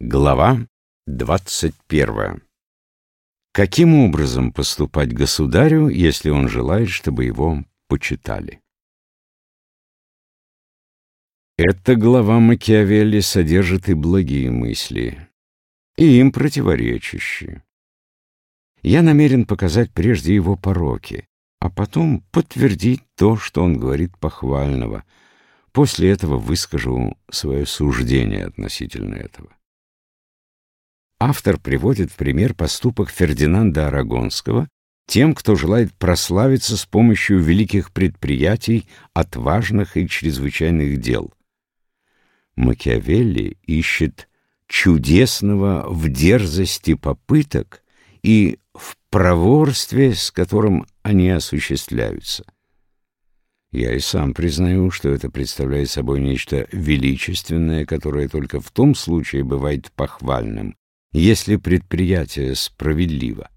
Глава 21. Каким образом поступать государю, если он желает, чтобы его почитали? Эта глава Макиавелли содержит и благие мысли, и им противоречащие. Я намерен показать прежде его пороки, а потом подтвердить то, что он говорит похвального. После этого выскажу свое суждение относительно этого. Автор приводит в пример поступок Фердинанда Арагонского тем, кто желает прославиться с помощью великих предприятий, отважных и чрезвычайных дел. Макиавелли ищет чудесного в дерзости попыток и в проворстве, с которым они осуществляются. Я и сам признаю, что это представляет собой нечто величественное, которое только в том случае бывает похвальным, если предприятие справедливо.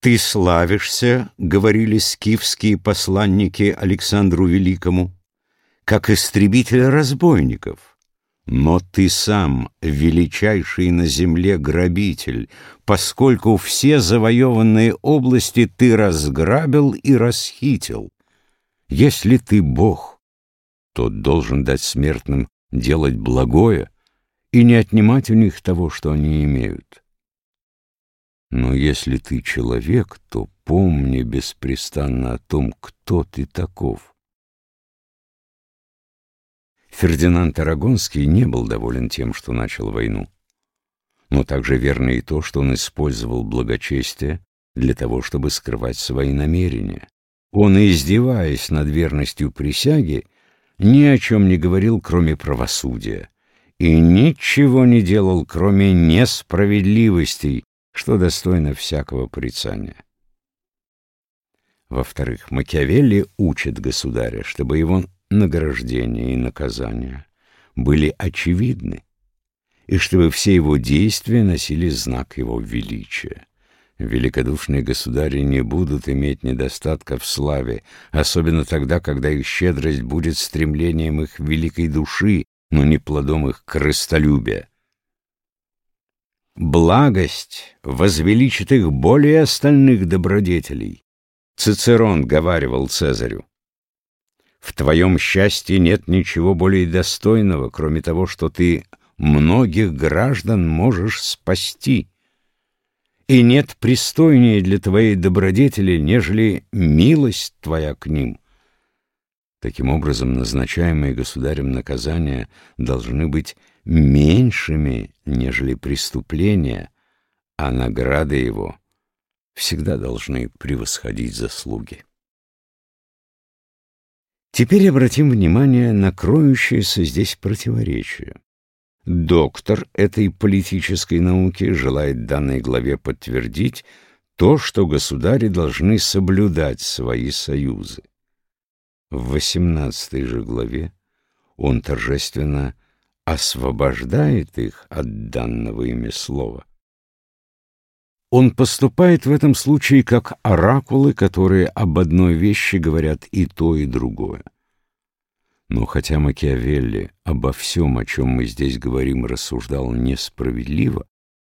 «Ты славишься», — говорили скифские посланники Александру Великому, «как истребитель разбойников, но ты сам величайший на земле грабитель, поскольку все завоеванные области ты разграбил и расхитил. Если ты Бог, то должен дать смертным делать благое, и не отнимать у них того, что они имеют. Но если ты человек, то помни беспрестанно о том, кто ты таков. Фердинанд Арагонский не был доволен тем, что начал войну. Но также верно и то, что он использовал благочестие для того, чтобы скрывать свои намерения. Он, издеваясь над верностью присяги, ни о чем не говорил, кроме правосудия и ничего не делал, кроме несправедливостей, что достойно всякого порицания. Во-вторых, Макиавелли учит государя, чтобы его награждение и наказания были очевидны, и чтобы все его действия носили знак его величия. Великодушные государи не будут иметь недостатка в славе, особенно тогда, когда их щедрость будет стремлением их великой души, но не плодом их крыстолюбия. Благость возвеличит их более остальных добродетелей. Цицерон говаривал Цезарю. В твоем счастье нет ничего более достойного, кроме того, что ты многих граждан можешь спасти. И нет пристойнее для твоей добродетели, нежели милость твоя к ним — Таким образом, назначаемые государем наказания должны быть меньшими, нежели преступления, а награды его всегда должны превосходить заслуги. Теперь обратим внимание на кроющееся здесь противоречие. Доктор этой политической науки желает данной главе подтвердить то, что государи должны соблюдать свои союзы. В восемнадцатой же главе он торжественно освобождает их от данного ими слова. Он поступает в этом случае как оракулы, которые об одной вещи говорят и то, и другое. Но хотя Макиавелли обо всем, о чем мы здесь говорим, рассуждал несправедливо,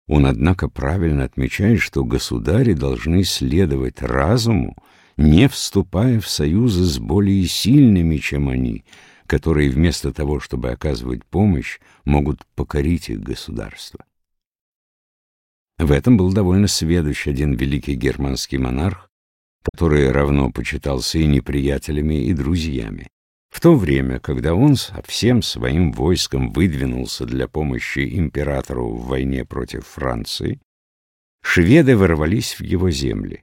он, однако, правильно отмечает, что государи должны следовать разуму не вступая в союзы с более сильными, чем они, которые вместо того, чтобы оказывать помощь, могут покорить их государство. В этом был довольно сведущ один великий германский монарх, который равно почитался и неприятелями, и друзьями. В то время, когда он со всем своим войском выдвинулся для помощи императору в войне против Франции, шведы ворвались в его земли.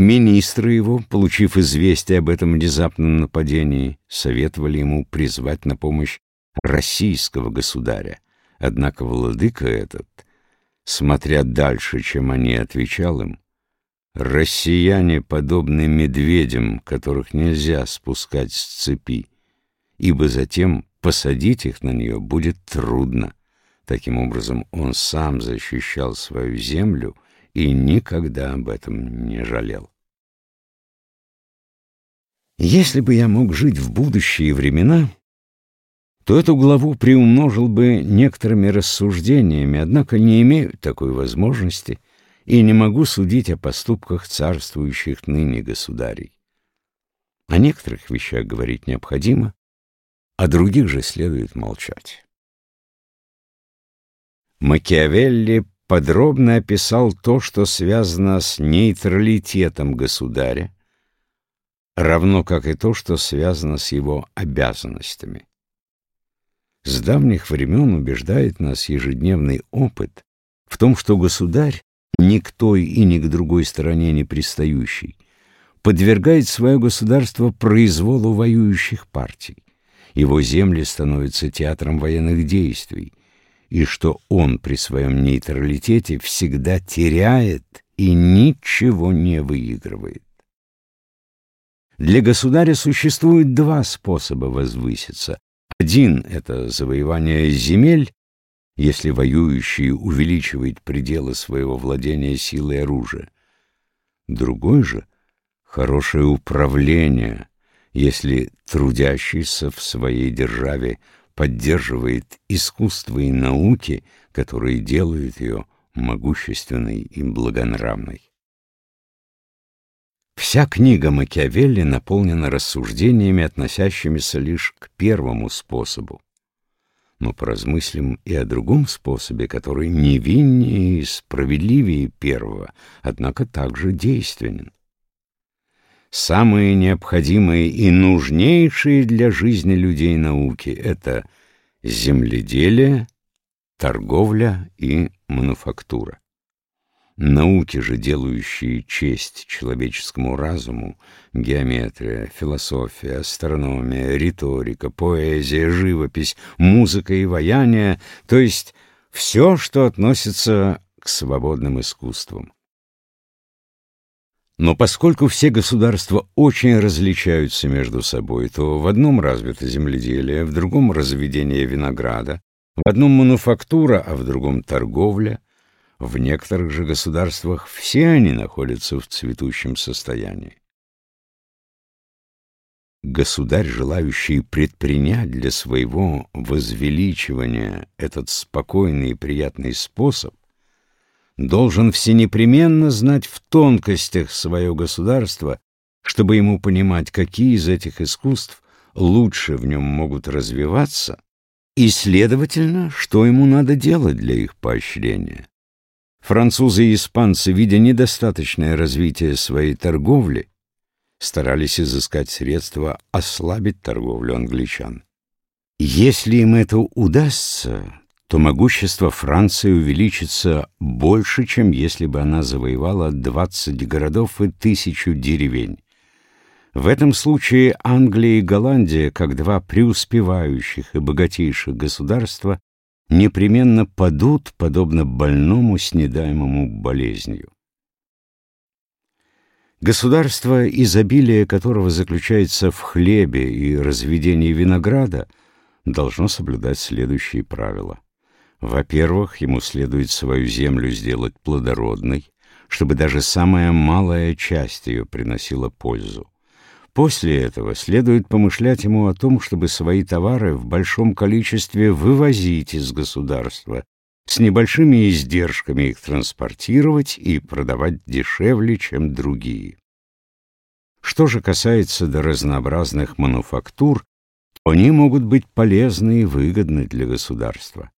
Министры его, получив известие об этом внезапном нападении, советовали ему призвать на помощь российского государя. Однако владыка этот, смотря дальше, чем они, отвечал им, «Россияне подобны медведям, которых нельзя спускать с цепи, ибо затем посадить их на нее будет трудно». Таким образом, он сам защищал свою землю — и никогда об этом не жалел. Если бы я мог жить в будущие времена, то эту главу приумножил бы некоторыми рассуждениями, однако не имею такой возможности и не могу судить о поступках царствующих ныне государей. О некоторых вещах говорить необходимо, о других же следует молчать. Макиавелли подробно описал то, что связано с нейтралитетом государя, равно как и то, что связано с его обязанностями. С давних времен убеждает нас ежедневный опыт в том, что государь, ни к той и ни к другой стороне не пристающий, подвергает свое государство произволу воюющих партий. Его земли становятся театром военных действий, и что он при своем нейтралитете всегда теряет и ничего не выигрывает. Для государя существует два способа возвыситься. Один — это завоевание земель, если воюющий увеличивает пределы своего владения силой оружия. Другой же — хорошее управление, если трудящийся в своей державе поддерживает искусство и науки, которые делают ее могущественной и благонравной. Вся книга Макиавелли наполнена рассуждениями, относящимися лишь к первому способу. Но поразмыслим и о другом способе, который невиннее и справедливее первого, однако также действенен. Самые необходимые и нужнейшие для жизни людей науки — это земледелие, торговля и мануфактура. Науки же, делающие честь человеческому разуму, геометрия, философия, астрономия, риторика, поэзия, живопись, музыка и ваяние, то есть все, что относится к свободным искусствам. Но поскольку все государства очень различаются между собой, то в одном развито земледелие, в другом разведение винограда, в одном мануфактура, а в другом торговля, в некоторых же государствах все они находятся в цветущем состоянии. Государь, желающий предпринять для своего возвеличивания этот спокойный и приятный способ, должен всенепременно знать в тонкостях свое государство, чтобы ему понимать, какие из этих искусств лучше в нем могут развиваться, и, следовательно, что ему надо делать для их поощрения. Французы и испанцы, видя недостаточное развитие своей торговли, старались изыскать средства ослабить торговлю англичан. Если им это удастся, то могущество Франции увеличится больше, чем если бы она завоевала 20 городов и тысячу деревень. В этом случае Англия и Голландия, как два преуспевающих и богатейших государства, непременно падут, подобно больному, снедаемому болезнью. Государство, изобилие которого заключается в хлебе и разведении винограда, должно соблюдать следующие правила – во-первых, ему следует свою землю сделать плодородной, чтобы даже самая малая часть ее приносила пользу. После этого следует помышлять ему о том, чтобы свои товары в большом количестве вывозить из государства, с небольшими издержками их транспортировать и продавать дешевле, чем другие. Что же касается до разнообразных мануфактур, они могут быть полезны и выгодны для государства.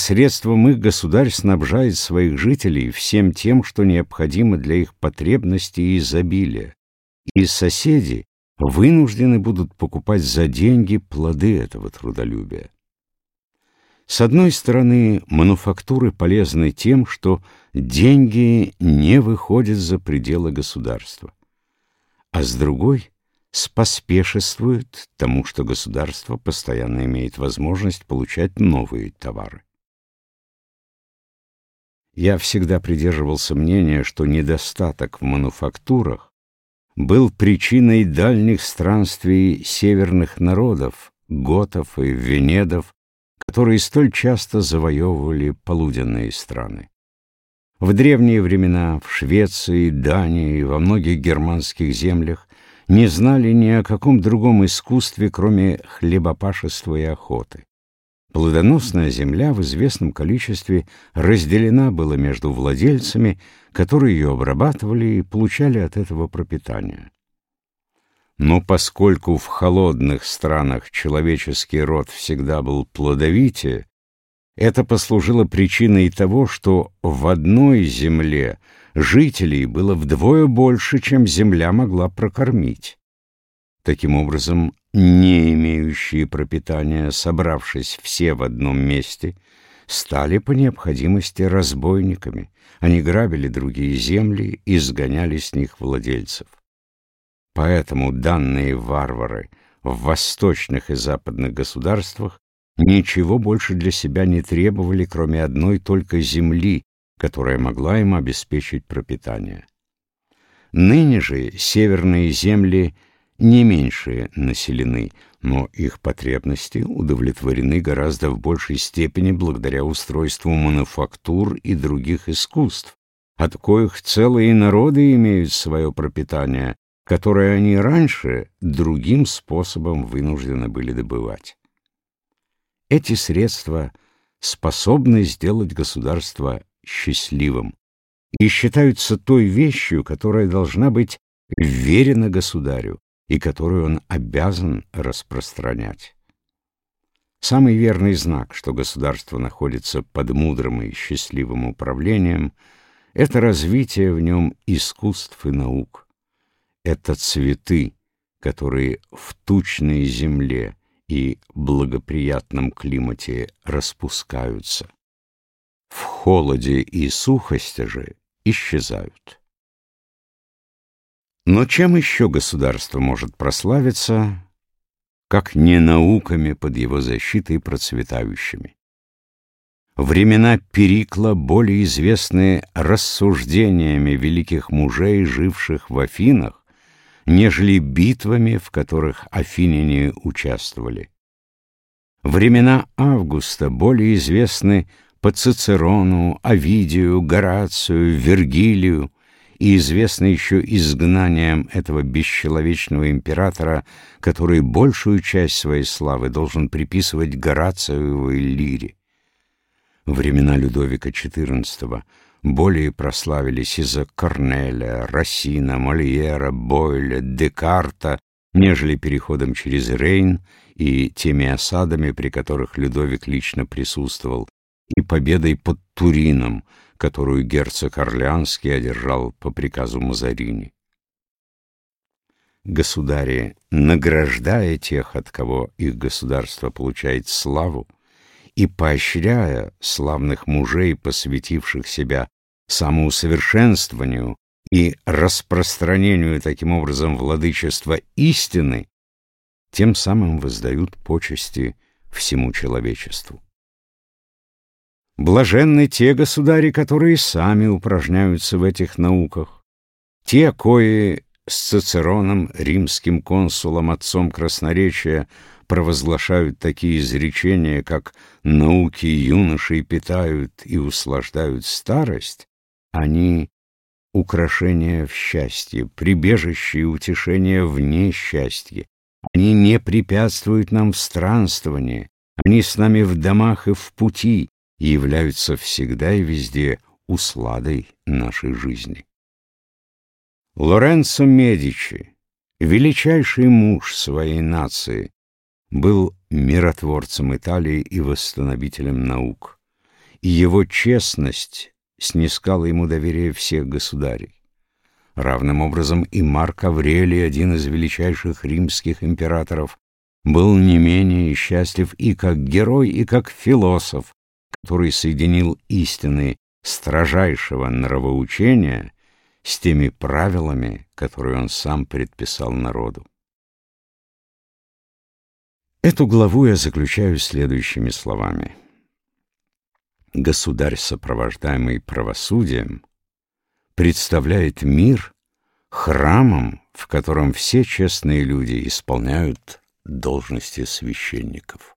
Средством их государь снабжает своих жителей всем тем, что необходимо для их потребностей и изобилия. И соседи вынуждены будут покупать за деньги плоды этого трудолюбия. С одной стороны, мануфактуры полезны тем, что деньги не выходят за пределы государства, а с другой — споспешествуют тому, что государство постоянно имеет возможность получать новые товары. Я всегда придерживался мнения, что недостаток в мануфактурах был причиной дальних странствий северных народов, готов и венедов, которые столь часто завоевывали полуденные страны. В древние времена в Швеции, Дании и во многих германских землях не знали ни о каком другом искусстве, кроме хлебопашества и охоты. Плодоносная земля в известном количестве разделена была между владельцами, которые ее обрабатывали и получали от этого пропитание. Но поскольку в холодных странах человеческий род всегда был плодовитее, это послужило причиной того, что в одной земле жителей было вдвое больше, чем земля могла прокормить. Таким образом, не имеющие пропитания, собравшись все в одном месте, стали по необходимости разбойниками. Они грабили другие земли и сгоняли с них владельцев. Поэтому данные варвары в восточных и западных государствах ничего больше для себя не требовали, кроме одной только земли, которая могла им обеспечить пропитание. Ныне же северные земли не меньше населены, но их потребности удовлетворены гораздо в большей степени благодаря устройству мануфактур и других искусств, от коих целые народы имеют свое пропитание, которое они раньше другим способом вынуждены были добывать. Эти средства способны сделать государство счастливым и считаются той вещью, которая должна быть верена государю и которую он обязан распространять. Самый верный знак, что государство находится под мудрым и счастливым управлением, это развитие в нем искусств и наук это цветы, которые в тучной земле и благоприятном климате распускаются. В холоде и сухости же исчезают. Но чем еще государство может прославиться, как не науками под его защитой процветающими? Времена Перикла более известны рассуждениями великих мужей, живших в Афинах, нежели битвами, в которых афиняне участвовали. Времена Августа более известны по Цицерону, Овидию, Горацию, Вергилию и известны еще изгнанием этого бесчеловечного императора, который большую часть своей славы должен приписывать Горациевой лире. Времена Людовика XIV более прославились из-за Корнеля, Рассина, Мольера, Бойля, Декарта, нежели переходом через Рейн и теми осадами, при которых Людовик лично присутствовал, и победой под Турином, которую герцог Орлеанский одержал по приказу Мазарини. Государи, награждая тех, от кого их государство получает славу, и поощряя славных мужей, посвятивших себя самоусовершенствованию и распространению таким образом владычества истины, тем самым воздают почести всему человечеству. Блаженны те государи, которые сами упражняются в этих науках, те, кои с Цицероном, римским консулом, отцом красноречия, провозглашают такие изречения, как «науки юношей питают и услаждают старость», они — украшения в счастье, прибежище и утешение вне счастья. Они не препятствуют нам в странствовании, они с нами в домах и в пути и являются всегда и везде усладой нашей жизни. Лоренцо Медичи, величайший муж своей нации, был миротворцем Италии и восстановителем наук, и его честность снискала ему доверие всех государей. Равным образом и Марк Аврелий, один из величайших римских императоров, был не менее счастлив и как герой, и как философ, который соединил истины строжайшего нравоучения с теми правилами, которые он сам предписал народу. Эту главу я заключаю следующими словами. Государь, сопровождаемый правосудием, представляет мир храмом, в котором все честные люди исполняют должности священников.